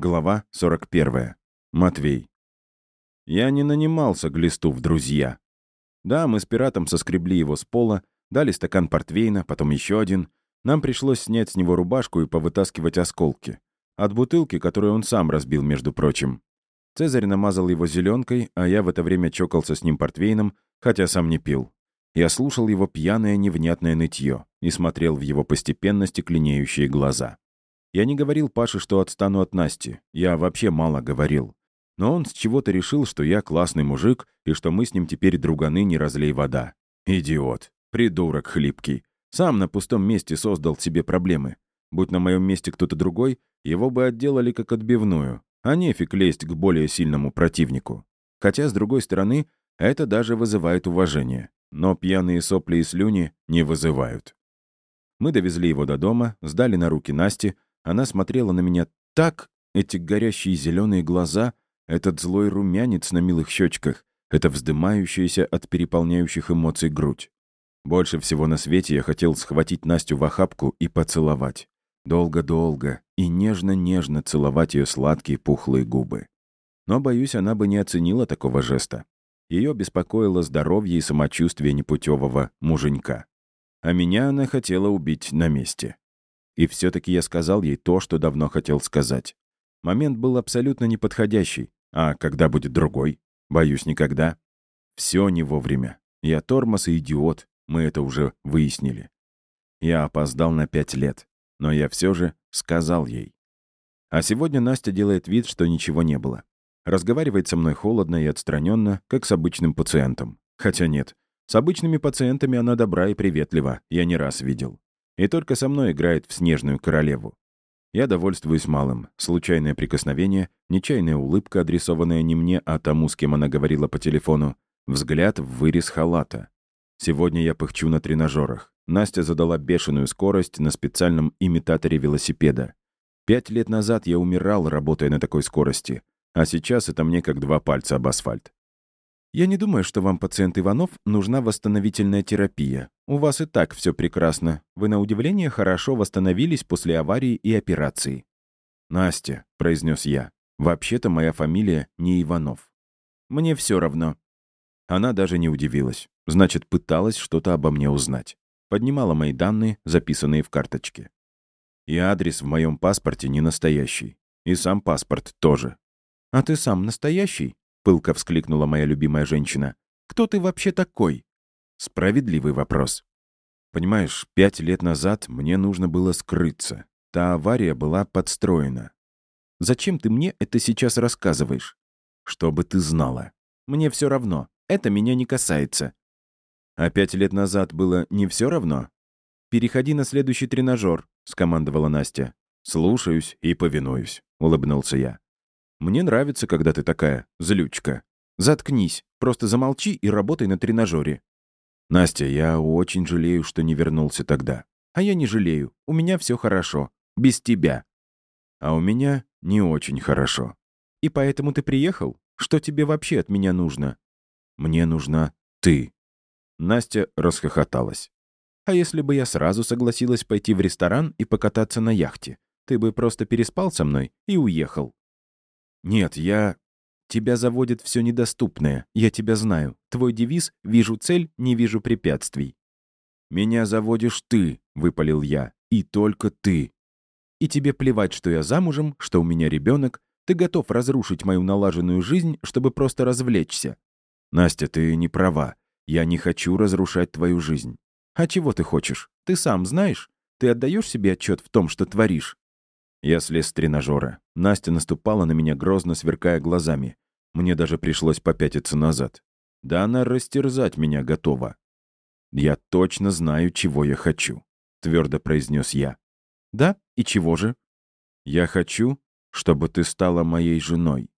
Глава 41. Матвей. Я не нанимался глисту в друзья. Да, мы с пиратом соскребли его с пола, дали стакан портвейна, потом еще один. Нам пришлось снять с него рубашку и повытаскивать осколки. От бутылки, которую он сам разбил, между прочим. Цезарь намазал его зеленкой, а я в это время чокался с ним портвейном, хотя сам не пил. Я слушал его пьяное невнятное нытье и смотрел в его постепенно стекленеющие глаза. Я не говорил Паше, что отстану от Насти. Я вообще мало говорил. Но он с чего-то решил, что я классный мужик и что мы с ним теперь друганы не разлей вода. Идиот. Придурок хлипкий. Сам на пустом месте создал себе проблемы. Будь на моем месте кто-то другой, его бы отделали как отбивную, а нефиг лезть к более сильному противнику. Хотя, с другой стороны, это даже вызывает уважение. Но пьяные сопли и слюни не вызывают. Мы довезли его до дома, сдали на руки Насти. Она смотрела на меня так, эти горящие зеленые глаза — этот злой румянец на милых щечках, это вздымающаяся от переполняющих эмоций грудь. Больше всего на свете я хотел схватить Настю в охапку и поцеловать. Долго-долго и нежно-нежно целовать ее сладкие пухлые губы. Но, боюсь, она бы не оценила такого жеста. Ее беспокоило здоровье и самочувствие непутевого муженька. А меня она хотела убить на месте. И все таки я сказал ей то, что давно хотел сказать. Момент был абсолютно неподходящий, а когда будет другой? Боюсь, никогда. Все не вовремя. Я тормоз и идиот. Мы это уже выяснили. Я опоздал на пять лет. Но я все же сказал ей. А сегодня Настя делает вид, что ничего не было. Разговаривает со мной холодно и отстраненно, как с обычным пациентом. Хотя нет, с обычными пациентами она добра и приветлива, я не раз видел. И только со мной играет в снежную королеву. Я довольствуюсь малым. Случайное прикосновение, нечаянная улыбка, адресованная не мне, а тому, с кем она говорила по телефону, взгляд в вырез халата. Сегодня я пыхчу на тренажерах. Настя задала бешеную скорость на специальном имитаторе велосипеда. Пять лет назад я умирал, работая на такой скорости, а сейчас это мне как два пальца об асфальт. Я не думаю, что вам, пациент Иванов, нужна восстановительная терапия. У вас и так все прекрасно. Вы, на удивление, хорошо восстановились после аварии и операции. «Настя», — произнес я, — «вообще-то моя фамилия не Иванов». «Мне все равно». Она даже не удивилась. Значит, пыталась что-то обо мне узнать. Поднимала мои данные, записанные в карточке. И адрес в моем паспорте не настоящий. И сам паспорт тоже. «А ты сам настоящий?» Пылко вскликнула моя любимая женщина. «Кто ты вообще такой?» Справедливый вопрос. Понимаешь, пять лет назад мне нужно было скрыться. Та авария была подстроена. Зачем ты мне это сейчас рассказываешь? Чтобы ты знала. Мне все равно. Это меня не касается. А пять лет назад было не все равно? Переходи на следующий тренажер, скомандовала Настя. Слушаюсь и повинуюсь, улыбнулся я. Мне нравится, когда ты такая злючка. Заткнись, просто замолчи и работай на тренажере. Настя, я очень жалею, что не вернулся тогда. А я не жалею. У меня все хорошо. Без тебя. А у меня не очень хорошо. И поэтому ты приехал? Что тебе вообще от меня нужно? Мне нужна ты. Настя расхохоталась. А если бы я сразу согласилась пойти в ресторан и покататься на яхте? Ты бы просто переспал со мной и уехал. «Нет, я...» «Тебя заводит все недоступное. Я тебя знаю. Твой девиз «Вижу цель, не вижу препятствий». «Меня заводишь ты», — выпалил я. «И только ты». «И тебе плевать, что я замужем, что у меня ребенок. Ты готов разрушить мою налаженную жизнь, чтобы просто развлечься». «Настя, ты не права. Я не хочу разрушать твою жизнь». «А чего ты хочешь? Ты сам знаешь? Ты отдаешь себе отчет в том, что творишь?» Я слез с тренажера. Настя наступала на меня, грозно сверкая глазами. Мне даже пришлось попятиться назад. Да она растерзать меня готова. «Я точно знаю, чего я хочу», — твердо произнес я. «Да? И чего же?» «Я хочу, чтобы ты стала моей женой».